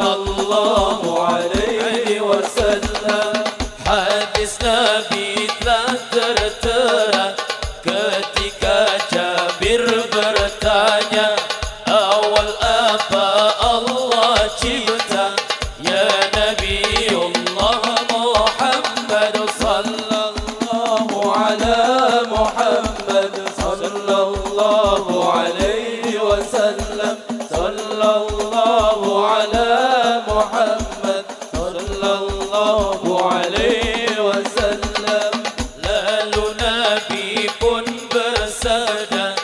صلى الله عليه وسلم hadisna telah tertera ketika Jabir bertanya awal apa Allah cipta ya Nabi Allah Muhammad sallallahu ala Muhammad sallallahu alaihi wasallam sallallahu ala محمد صلى الله عليه وسلم لال نبي كن بسادة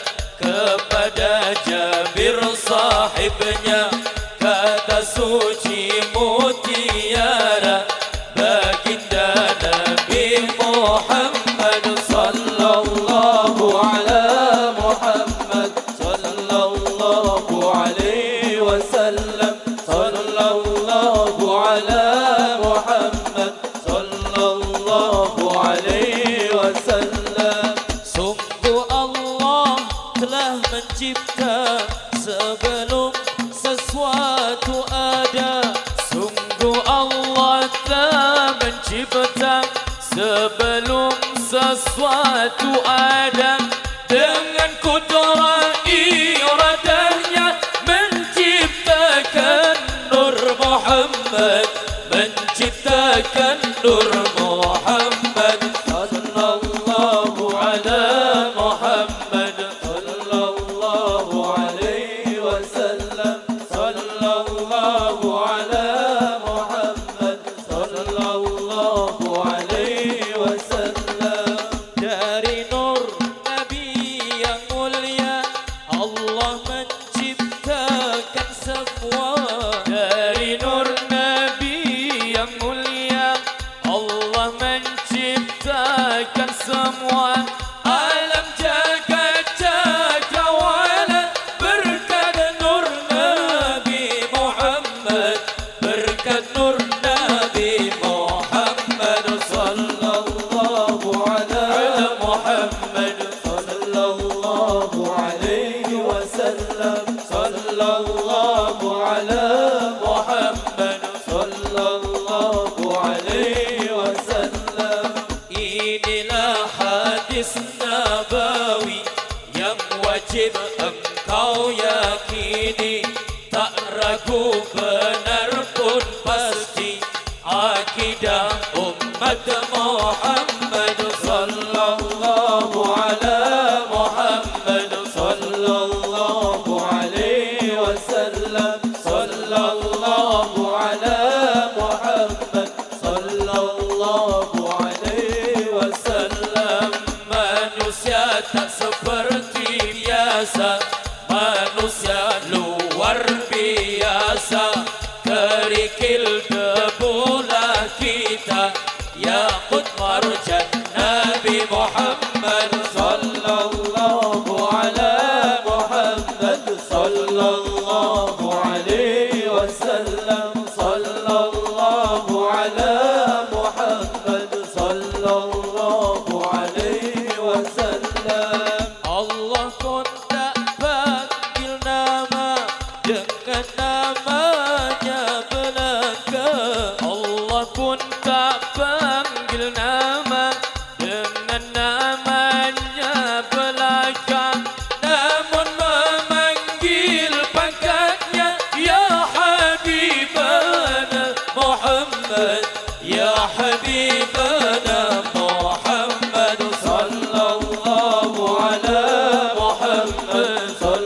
كبدا جابر صاحبنا كذا سوشي موتيارا باقيدا نبي محمد صلى الله على محمد telah mencipta sebelum sesuatu ada sungguh Allah telah mencipta sebelum sesuatu ada dengan kudrat iradahnya menciptakan nur Muhammad menciptakan nur Muhammad. والله من شفتك ارسم وألم جاكتك ولا بركة نور نبي محمد بركة نور نبي محمد صلى الله على محمد صلى الله عليه وسلم صلى الله على محمد صلى الله واحدة أمة محمد صلى الله على محمد صلى الله عليه وسلم صلى الله على محمد صلى الله عليه وسلم manusia tak seperti biasa manusia luar biasa kerikil خذ ما رزقك حبيبنا محمد صلى الله على محمد صلى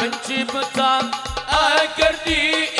पंछी बता आ कर दी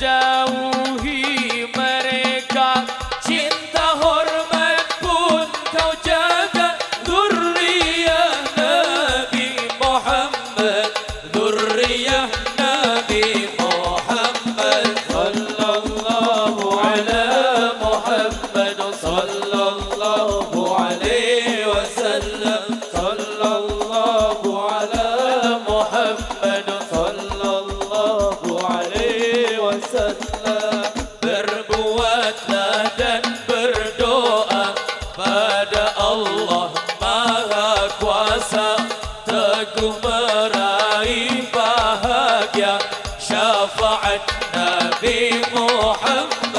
down. محمد نبي محمد